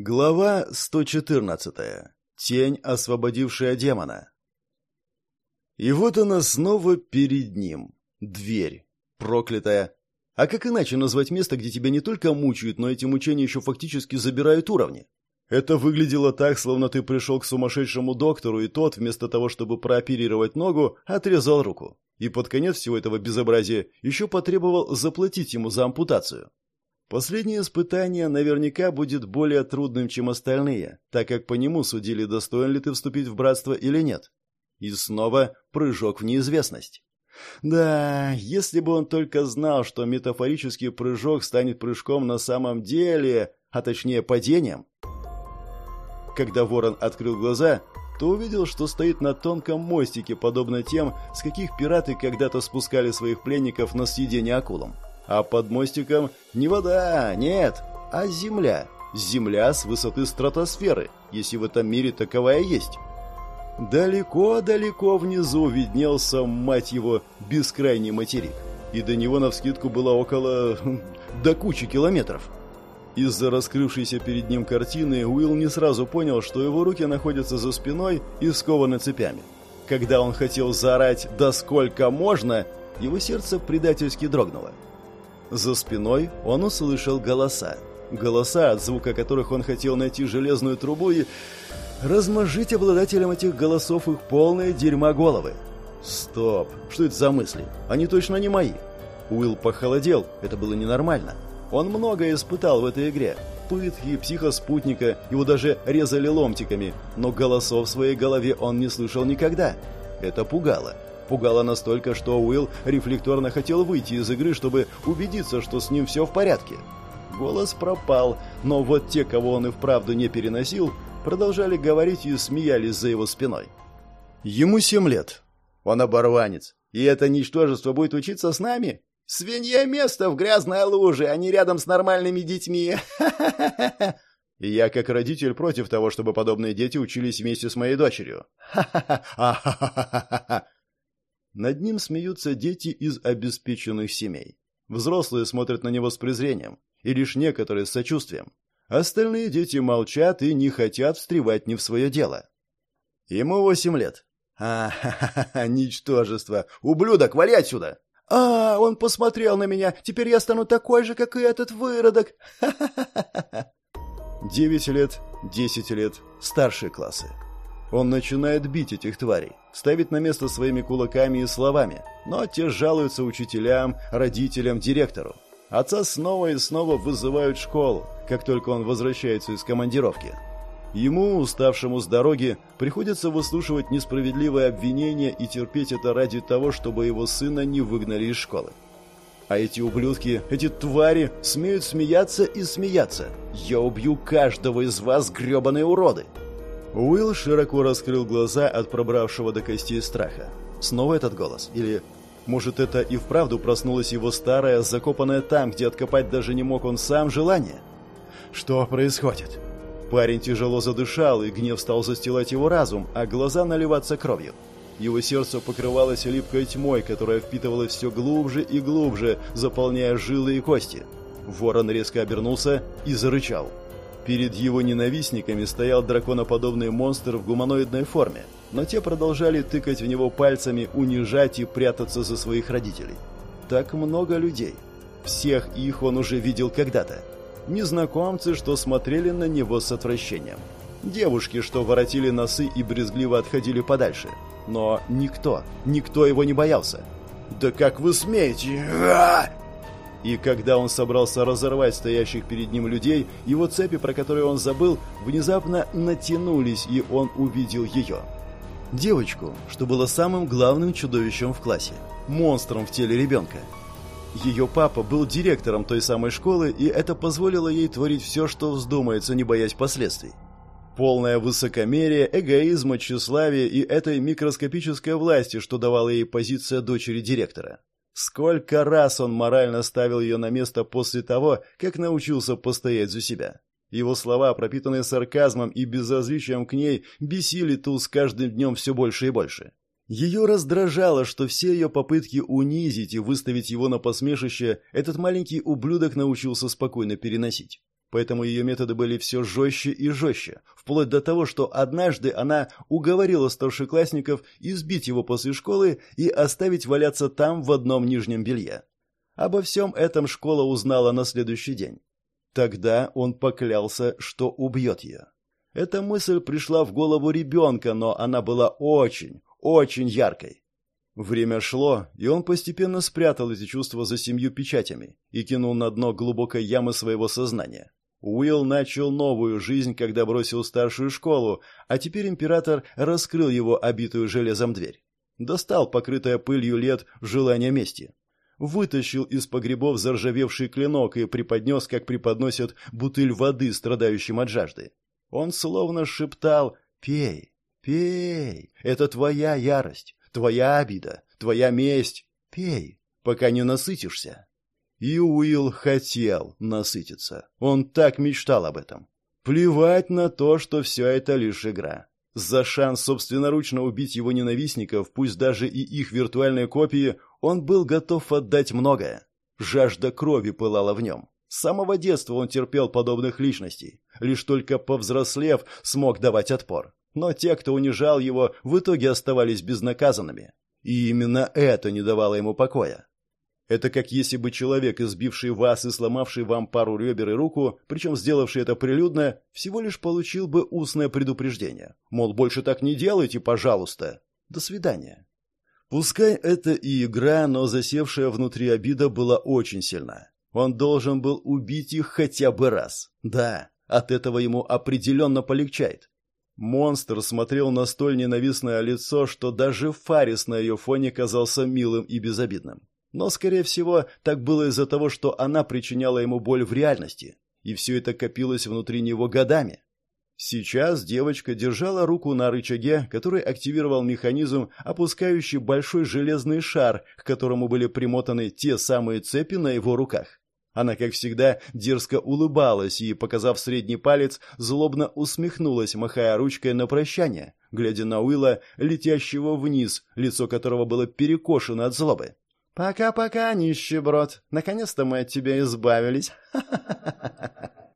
Глава 114. Тень, освободившая демона. И вот она снова перед ним. Дверь. Проклятая. А как иначе назвать место, где тебя не только мучают, но эти мучения еще фактически забирают уровни? Это выглядело так, словно ты пришел к сумасшедшему доктору, и тот, вместо того, чтобы прооперировать ногу, отрезал руку. И под конец всего этого безобразия еще потребовал заплатить ему за ампутацию. Последнее испытание наверняка будет более трудным, чем остальные, так как по нему судили, достоин ли ты вступить в братство или нет. И снова прыжок в неизвестность. Да, если бы он только знал, что метафорический прыжок станет прыжком на самом деле, а точнее падением. Когда ворон открыл глаза, то увидел, что стоит на тонком мостике, подобно тем, с каких пираты когда-то спускали своих пленников на съедение акулам. А под мостиком не вода, нет, а земля. Земля с высоты стратосферы, если в этом мире таковая есть. Далеко-далеко внизу виднелся, мать его, бескрайний материк. И до него навскидку было около... Хм, до кучи километров. Из-за раскрывшейся перед ним картины Уилл не сразу понял, что его руки находятся за спиной и скованы цепями. Когда он хотел заорать «Да сколько можно!», его сердце предательски дрогнуло. За спиной он услышал голоса. Голоса, от звука которых он хотел найти железную трубу и размажить обладателям этих голосов их полные дерьма головы. Стоп, что это за мысли? Они точно не мои. Уилл похолодел, это было ненормально. Он многое испытал в этой игре. Пытки, психоспутника, его даже резали ломтиками, но голосов в своей голове он не слышал никогда. Это пугало. Пугало настолько, что Уилл рефлекторно хотел выйти из игры, чтобы убедиться, что с ним все в порядке. Голос пропал, но вот те, кого он и вправду не переносил, продолжали говорить и смеялись за его спиной. Ему семь лет. Он оборванец. И это ничтожество будет учиться с нами? Свинья место в грязной луже, а не рядом с нормальными детьми. И я, как родитель, против того, чтобы подобные дети учились вместе с моей дочерью. Ха-ха-ха! Над ним смеются дети из обеспеченных семей. Взрослые смотрят на него с презрением, и лишь некоторые с сочувствием. Остальные дети молчат и не хотят встревать не в свое дело. Ему восемь лет. А, ха -ха ничтожество! Ублюдок, вали отсюда! А, он посмотрел на меня, теперь я стану такой же, как и этот выродок! Девять лет, десять лет, старшие классы. Он начинает бить этих тварей, ставить на место своими кулаками и словами, но те жалуются учителям, родителям, директору. Отца снова и снова вызывают в школу, как только он возвращается из командировки. Ему, уставшему с дороги, приходится выслушивать несправедливые обвинения и терпеть это ради того, чтобы его сына не выгнали из школы. А эти ублюдки, эти твари, смеют смеяться и смеяться. «Я убью каждого из вас, гребаные уроды!» Уилл широко раскрыл глаза от пробравшего до костей страха. Снова этот голос? Или, может, это и вправду проснулось его старое, закопанное там, где откопать даже не мог он сам, желание? Что происходит? Парень тяжело задышал, и гнев стал застилать его разум, а глаза наливаться кровью. Его сердце покрывалось липкой тьмой, которая впитывалась все глубже и глубже, заполняя жилы и кости. Ворон резко обернулся и зарычал. Перед его ненавистниками стоял драконоподобный монстр в гуманоидной форме, но те продолжали тыкать в него пальцами, унижать и прятаться за своих родителей. Так много людей. Всех их он уже видел когда-то. Незнакомцы, что смотрели на него с отвращением. Девушки, что воротили носы и брезгливо отходили подальше. Но никто, никто его не боялся. «Да как вы смеете?» И когда он собрался разорвать стоящих перед ним людей, его цепи, про которые он забыл, внезапно натянулись, и он увидел ее. Девочку, что было самым главным чудовищем в классе. Монстром в теле ребенка. Ее папа был директором той самой школы, и это позволило ей творить все, что вздумается, не боясь последствий. Полное высокомерие, эгоизма, тщеславие и этой микроскопической власти, что давала ей позиция дочери директора. Сколько раз он морально ставил ее на место после того, как научился постоять за себя. Его слова, пропитанные сарказмом и безразличием к ней, бесили ту с каждым днем все больше и больше. Ее раздражало, что все ее попытки унизить и выставить его на посмешище этот маленький ублюдок научился спокойно переносить. Поэтому ее методы были все жестче и жестче, вплоть до того, что однажды она уговорила старшеклассников избить его после школы и оставить валяться там в одном нижнем белье. Обо всем этом школа узнала на следующий день. Тогда он поклялся, что убьет ее. Эта мысль пришла в голову ребенка, но она была очень, очень яркой. Время шло, и он постепенно спрятал эти чувства за семью печатями и кинул на дно глубокой ямы своего сознания. Уилл начал новую жизнь, когда бросил старшую школу, а теперь император раскрыл его обитую железом дверь. Достал покрытое пылью лет желание мести. Вытащил из погребов заржавевший клинок и преподнес, как преподносят бутыль воды страдающим от жажды. Он словно шептал «Пей, пей, это твоя ярость, Твоя обида, твоя месть. Пей, пока не насытишься. И Уилл хотел насытиться. Он так мечтал об этом. Плевать на то, что все это лишь игра. За шанс собственноручно убить его ненавистников, пусть даже и их виртуальные копии, он был готов отдать многое. Жажда крови пылала в нем. С самого детства он терпел подобных личностей. Лишь только повзрослев, смог давать отпор. Но те, кто унижал его, в итоге оставались безнаказанными. И именно это не давало ему покоя. Это как если бы человек, избивший вас и сломавший вам пару ребер и руку, причем сделавший это прилюдно, всего лишь получил бы устное предупреждение. Мол, больше так не делайте, пожалуйста. До свидания. Пускай это и игра, но засевшая внутри обида была очень сильна. Он должен был убить их хотя бы раз. Да, от этого ему определенно полегчает. Монстр смотрел на столь ненавистное лицо, что даже Фарис на ее фоне казался милым и безобидным. Но, скорее всего, так было из-за того, что она причиняла ему боль в реальности, и все это копилось внутри него годами. Сейчас девочка держала руку на рычаге, который активировал механизм, опускающий большой железный шар, к которому были примотаны те самые цепи на его руках. Она, как всегда, дерзко улыбалась и, показав средний палец, злобно усмехнулась, махая ручкой на прощание, глядя на Уилла, летящего вниз, лицо которого было перекошено от злобы. «Пока-пока, нищеброд. Наконец-то мы от тебя избавились.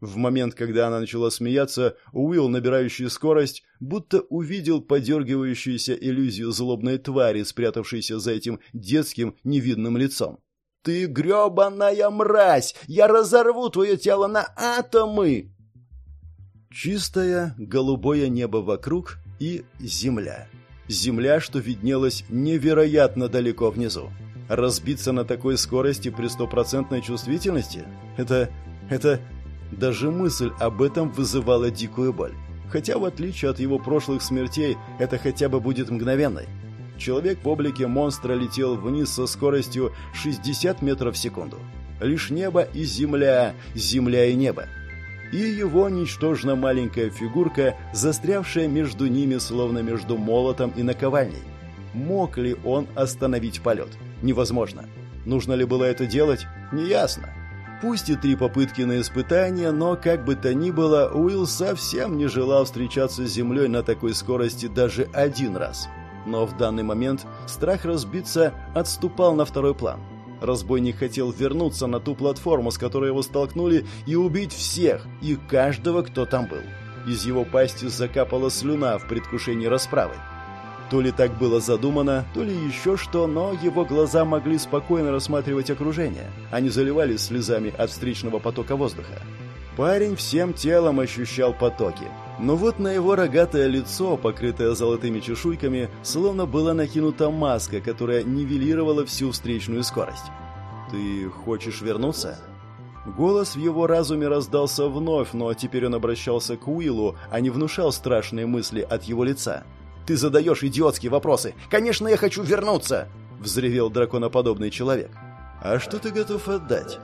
В момент, когда она начала смеяться, Уилл, набирающий скорость, будто увидел подергивающуюся иллюзию злобной твари, спрятавшейся за этим детским невидным лицом. «Ты гребаная мразь! Я разорву твое тело на атомы!» Чистое голубое небо вокруг и земля. Земля, что виднелась невероятно далеко внизу. Разбиться на такой скорости при стопроцентной чувствительности – это... это... Даже мысль об этом вызывала дикую боль. Хотя, в отличие от его прошлых смертей, это хотя бы будет мгновенной. Человек в облике монстра летел вниз со скоростью 60 метров в секунду. Лишь небо и земля, земля и небо. И его ничтожно маленькая фигурка, застрявшая между ними, словно между молотом и наковальней. Мог ли он остановить полет? Невозможно. Нужно ли было это делать? Неясно. Пусть и три попытки на испытание, но, как бы то ни было, Уилл совсем не желал встречаться с Землей на такой скорости даже один раз. Но в данный момент страх разбиться отступал на второй план. Разбойник хотел вернуться на ту платформу, с которой его столкнули, и убить всех и каждого, кто там был. Из его пасти закапала слюна в предвкушении расправы. То ли так было задумано, то ли еще что, но его глаза могли спокойно рассматривать окружение. Они заливались слезами от встречного потока воздуха. Парень всем телом ощущал потоки. Но вот на его рогатое лицо, покрытое золотыми чешуйками, словно была накинута маска, которая нивелировала всю встречную скорость. «Ты хочешь вернуться?» Голос в его разуме раздался вновь, но теперь он обращался к Уиллу, а не внушал страшные мысли от его лица. «Ты задаешь идиотские вопросы! Конечно, я хочу вернуться!» — взревел драконоподобный человек. «А что ты готов отдать?»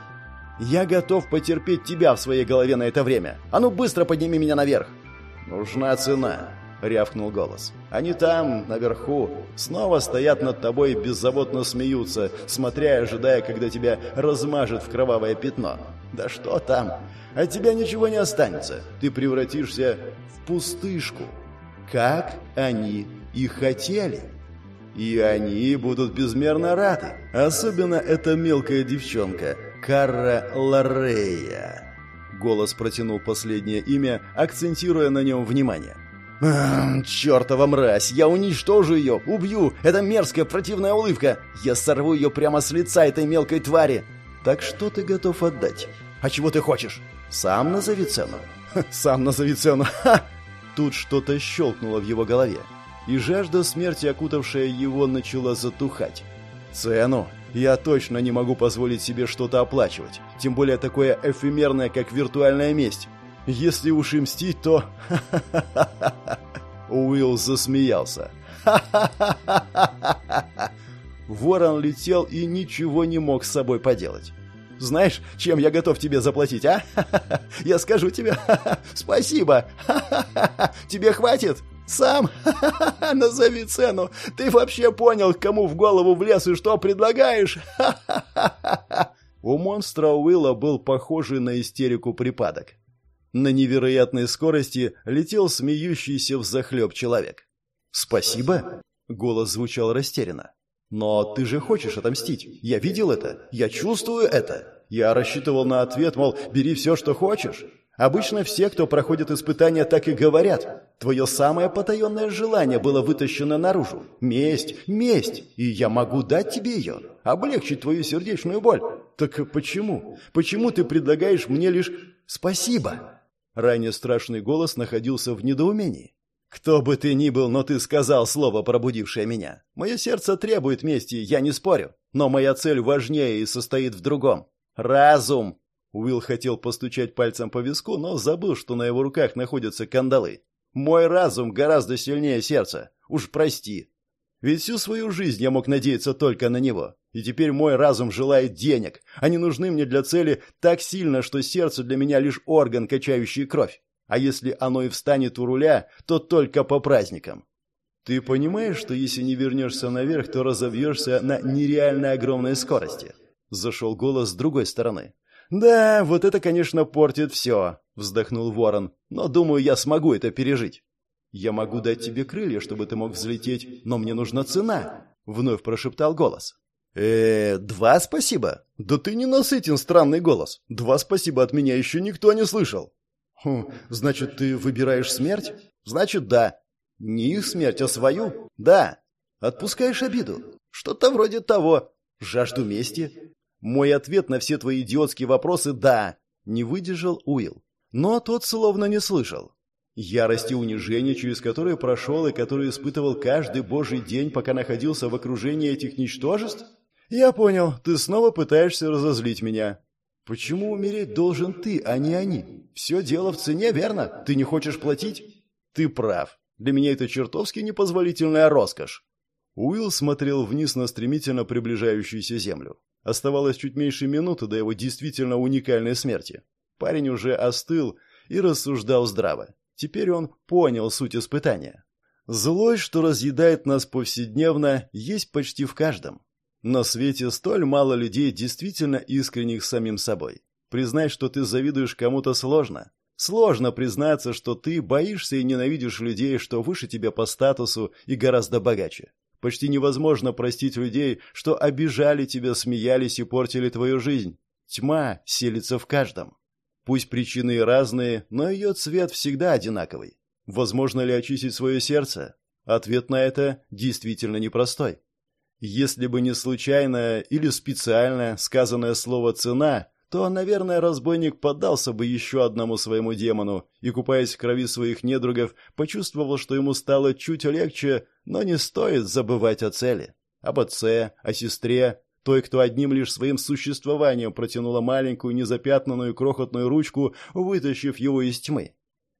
Я готов потерпеть тебя в своей голове на это время. А ну быстро подними меня наверх. Нужна цена, рявкнул голос. Они там, наверху, снова стоят над тобой и беззаботно смеются, смотря и ожидая, когда тебя размажет в кровавое пятно. Да что там? От тебя ничего не останется. Ты превратишься в пустышку. Как они и хотели. И они будут безмерно рады. Особенно эта мелкая девчонка – Карра Ларея. Голос протянул последнее имя, акцентируя на нем внимание. «Чертова мразь! Я уничтожу ее! Убью! Это мерзкая противная улыбка! Я сорву ее прямо с лица этой мелкой твари!» «Так что ты готов отдать?» «А чего ты хочешь?» «Сам назови цену». «Сам назови цену! Ха!» Тут что-то щелкнуло в его голове, и жажда смерти, окутавшая его, начала затухать. «Цену? Я точно не могу позволить себе что-то оплачивать, тем более такое эфемерное, как виртуальная месть. Если уж и мстить, то...» Уилл засмеялся. Ворон летел и ничего не мог с собой поделать. Знаешь, чем я готов тебе заплатить, а? Я скажу тебе спасибо. Тебе хватит? Сам назови цену. Ты вообще понял, кому в голову влез и что предлагаешь? У монстра Уилла был похожий на истерику припадок. На невероятной скорости летел смеющийся взахлеб человек. «Спасибо?» — голос звучал растерянно. «Но ты же хочешь отомстить. Я видел это. Я чувствую это. Я рассчитывал на ответ, мол, бери все, что хочешь. Обычно все, кто проходит испытания, так и говорят. Твое самое потаенное желание было вытащено наружу. Месть, месть. И я могу дать тебе ее. Облегчить твою сердечную боль. Так почему? Почему ты предлагаешь мне лишь «спасибо»?» Ранее страшный голос находился в недоумении. «Кто бы ты ни был, но ты сказал слово, пробудившее меня. Мое сердце требует мести, я не спорю. Но моя цель важнее и состоит в другом. Разум!» Уилл хотел постучать пальцем по виску, но забыл, что на его руках находятся кандалы. «Мой разум гораздо сильнее сердца. Уж прости. Ведь всю свою жизнь я мог надеяться только на него. И теперь мой разум желает денег. Они нужны мне для цели так сильно, что сердце для меня лишь орган, качающий кровь. А если оно и встанет у руля, то только по праздникам. Ты понимаешь, что если не вернешься наверх, то разовьешься на нереально огромной скорости?» Зашел голос с другой стороны. «Да, вот это, конечно, портит все», — вздохнул Ворон. «Но, думаю, я смогу это пережить». «Я могу дать тебе крылья, чтобы ты мог взлететь, но мне нужна цена», — вновь прошептал голос. э два спасибо? Да ты не насытен, странный голос. Два спасибо от меня еще никто не слышал. «Хм, значит, ты выбираешь смерть?» «Значит, да». «Не их смерть, а свою?» «Да». «Отпускаешь обиду?» «Что-то вроде того». «Жажду мести?» «Мой ответ на все твои идиотские вопросы – да», – не выдержал Уилл. Но тот словно не слышал. Ярость и унижение, через которые прошел и которые испытывал каждый божий день, пока находился в окружении этих ничтожеств? «Я понял, ты снова пытаешься разозлить меня. Почему умереть должен ты, а не они? Все дело в цене, верно? Ты не хочешь платить? Ты прав. Для меня это чертовски непозволительная роскошь. Уилл смотрел вниз на стремительно приближающуюся землю. Оставалось чуть меньше минуты до его действительно уникальной смерти. Парень уже остыл и рассуждал здраво. Теперь он понял суть испытания. Злость, что разъедает нас повседневно, есть почти в каждом. На свете столь мало людей действительно искренних самим собой. Признать, что ты завидуешь кому-то сложно. Сложно признаться, что ты боишься и ненавидишь людей, что выше тебя по статусу и гораздо богаче. Почти невозможно простить людей, что обижали тебя, смеялись и портили твою жизнь. Тьма селится в каждом. Пусть причины разные, но ее цвет всегда одинаковый. Возможно ли очистить свое сердце? Ответ на это действительно непростой. Если бы не случайное или специальное сказанное слово «цена», то, наверное, разбойник поддался бы еще одному своему демону и, купаясь в крови своих недругов, почувствовал, что ему стало чуть легче, но не стоит забывать о цели. Об отце, о сестре, той, кто одним лишь своим существованием протянула маленькую незапятнанную крохотную ручку, вытащив его из тьмы.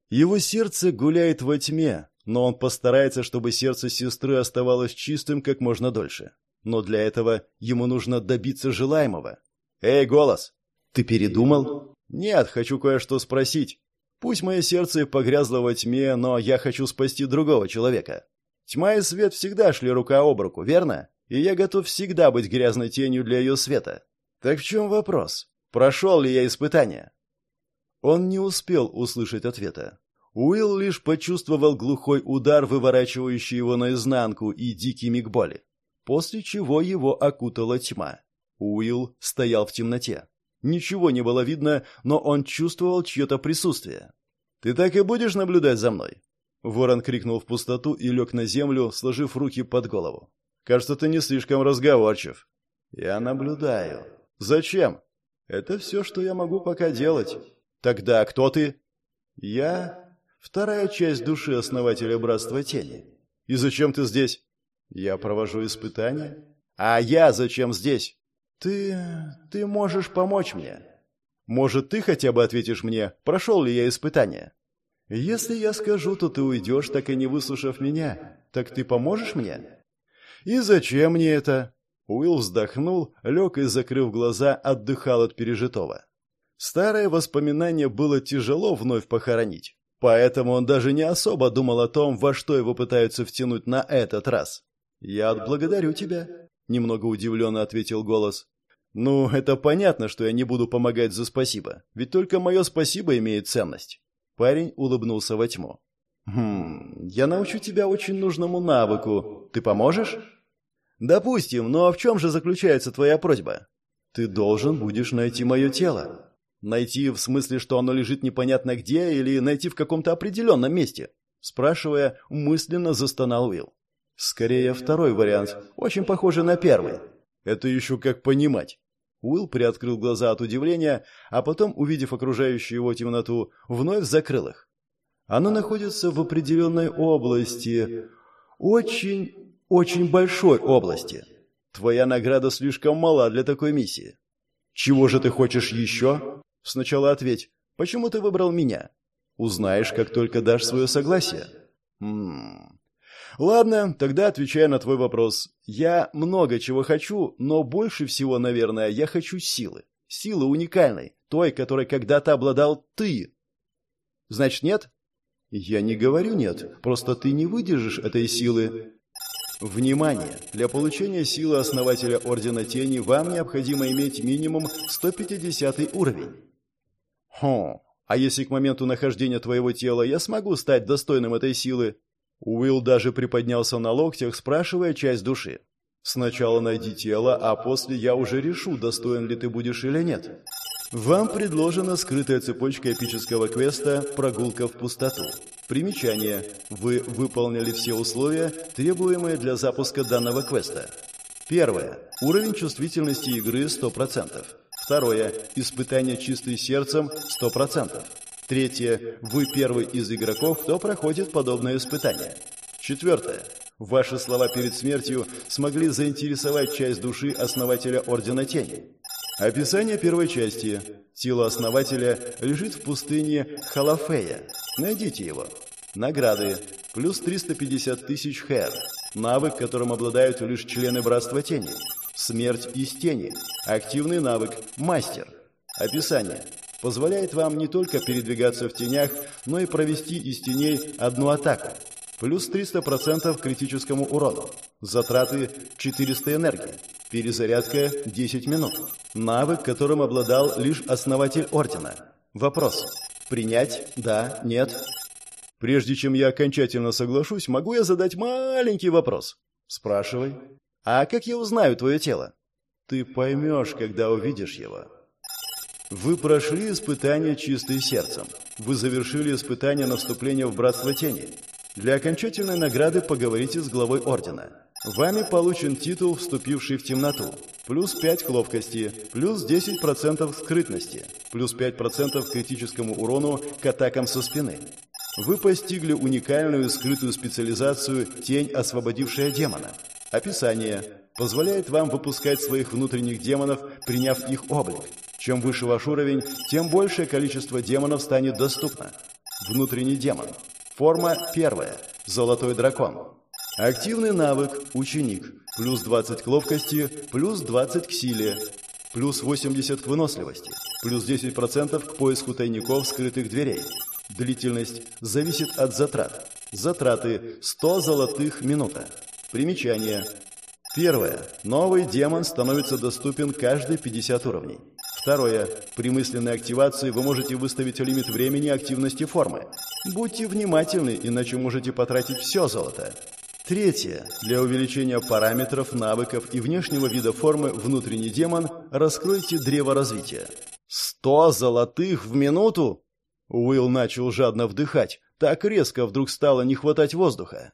Его сердце гуляет во тьме, но он постарается, чтобы сердце сестры оставалось чистым как можно дольше. Но для этого ему нужно добиться желаемого. «Эй, голос! Ты передумал?» «Нет, хочу кое-что спросить. Пусть мое сердце погрязло во тьме, но я хочу спасти другого человека. Тьма и свет всегда шли рука об руку, верно? И я готов всегда быть грязной тенью для ее света. Так в чем вопрос? Прошел ли я испытание?» Он не успел услышать ответа. Уилл лишь почувствовал глухой удар, выворачивающий его наизнанку, и дикий миг боли. После чего его окутала тьма. Уилл стоял в темноте. Ничего не было видно, но он чувствовал чье-то присутствие. «Ты так и будешь наблюдать за мной?» Ворон крикнул в пустоту и лег на землю, сложив руки под голову. «Кажется, ты не слишком разговорчив». «Я наблюдаю». «Зачем?» «Это все, что я могу пока делать». «Тогда кто ты?» «Я — вторая часть души основателя Братства Тени». «И зачем ты здесь?» «Я провожу испытания». «А я зачем здесь?» «Ты... ты можешь помочь мне». «Может, ты хотя бы ответишь мне, прошел ли я испытание?» «Если я скажу, то ты уйдешь, так и не выслушав меня. Так ты поможешь мне?» «И зачем мне это?» Уилл вздохнул, лег и, закрыв глаза, отдыхал от пережитого. Старое воспоминание было тяжело вновь похоронить, поэтому он даже не особо думал о том, во что его пытаются втянуть на этот раз. «Я отблагодарю тебя», — немного удивленно ответил голос. «Ну, это понятно, что я не буду помогать за спасибо, ведь только мое спасибо имеет ценность». Парень улыбнулся во тьму. «Хм, я научу тебя очень нужному навыку. Ты поможешь?» «Допустим, но в чем же заключается твоя просьба?» «Ты должен будешь найти мое тело». «Найти в смысле, что оно лежит непонятно где, или найти в каком-то определенном месте?» Спрашивая, мысленно застонал Уилл. «Скорее, второй вариант. Очень похоже на первый». «Это еще как понимать?» Уилл приоткрыл глаза от удивления, а потом, увидев окружающую его темноту, вновь закрыл их. «Оно находится в определенной области. Очень очень большой области. Твоя награда слишком мала для такой миссии. Чего же ты хочешь еще? Сначала ответь, почему ты выбрал меня? Узнаешь, как только дашь свое согласие. Хм. Ладно, тогда отвечая на твой вопрос. Я много чего хочу, но больше всего, наверное, я хочу силы. Силы уникальной, той, которой когда-то обладал ты. Значит, нет? Я не говорю нет, просто ты не выдержишь этой силы. Внимание! Для получения силы основателя Ордена Тени вам необходимо иметь минимум 150 уровень. Хм, а если к моменту нахождения твоего тела я смогу стать достойным этой силы? Уилл даже приподнялся на локтях, спрашивая часть души. Сначала найди тело, а после я уже решу, достоин ли ты будешь или нет. Вам предложена скрытая цепочка эпического квеста «Прогулка в пустоту». Примечание. Вы выполнили все условия, требуемые для запуска данного квеста. Первое. Уровень чувствительности игры 100%. Второе. Испытание чистым сердцем 100%. Третье. Вы первый из игроков, кто проходит подобное испытание. Четвертое. Ваши слова перед смертью смогли заинтересовать часть души основателя Ордена Тени. Описание первой части. Тело основателя лежит в пустыне Халафея. Найдите его. Награды. Плюс 350 тысяч хэр. Навык, которым обладают лишь члены Братства Тени. Смерть из тени. Активный навык. Мастер. Описание. Позволяет вам не только передвигаться в тенях, но и провести из теней одну атаку. Плюс 300% к критическому урону. Затраты 400 энергии. Перезарядка 10 минут. Навык, которым обладал лишь основатель Ордена. Вопрос. Принять? Да? Нет? Прежде чем я окончательно соглашусь, могу я задать маленький вопрос? Спрашивай. А как я узнаю твое тело? Ты поймешь, когда увидишь его. Вы прошли испытание чистым сердцем. Вы завершили испытание на вступление в Братство Тени. Для окончательной награды поговорите с главой Ордена. Вами получен титул «Вступивший в темноту». Плюс 5 к ловкости, плюс 10% скрытности, плюс 5% к критическому урону к атакам со спины. Вы постигли уникальную скрытую специализацию «Тень, освободившая демона». Описание. Позволяет вам выпускать своих внутренних демонов, приняв их облик. Чем выше ваш уровень, тем большее количество демонов станет доступно. Внутренний демон. Форма первая. Золотой дракон. Активный навык «Ученик». Плюс 20 к ловкости, плюс 20 к силе, плюс 80 к выносливости, плюс 10% к поиску тайников скрытых дверей. Длительность зависит от затрат. Затраты 100 золотых минута. Примечание. Первое. Новый демон становится доступен каждые 50 уровней. Второе. При мысленной активации вы можете выставить лимит времени активности формы. Будьте внимательны, иначе можете потратить все золото. Третье. Для увеличения параметров, навыков и внешнего вида формы внутренний демон раскройте древо развития. Сто золотых в минуту? Уилл начал жадно вдыхать. Так резко вдруг стало не хватать воздуха.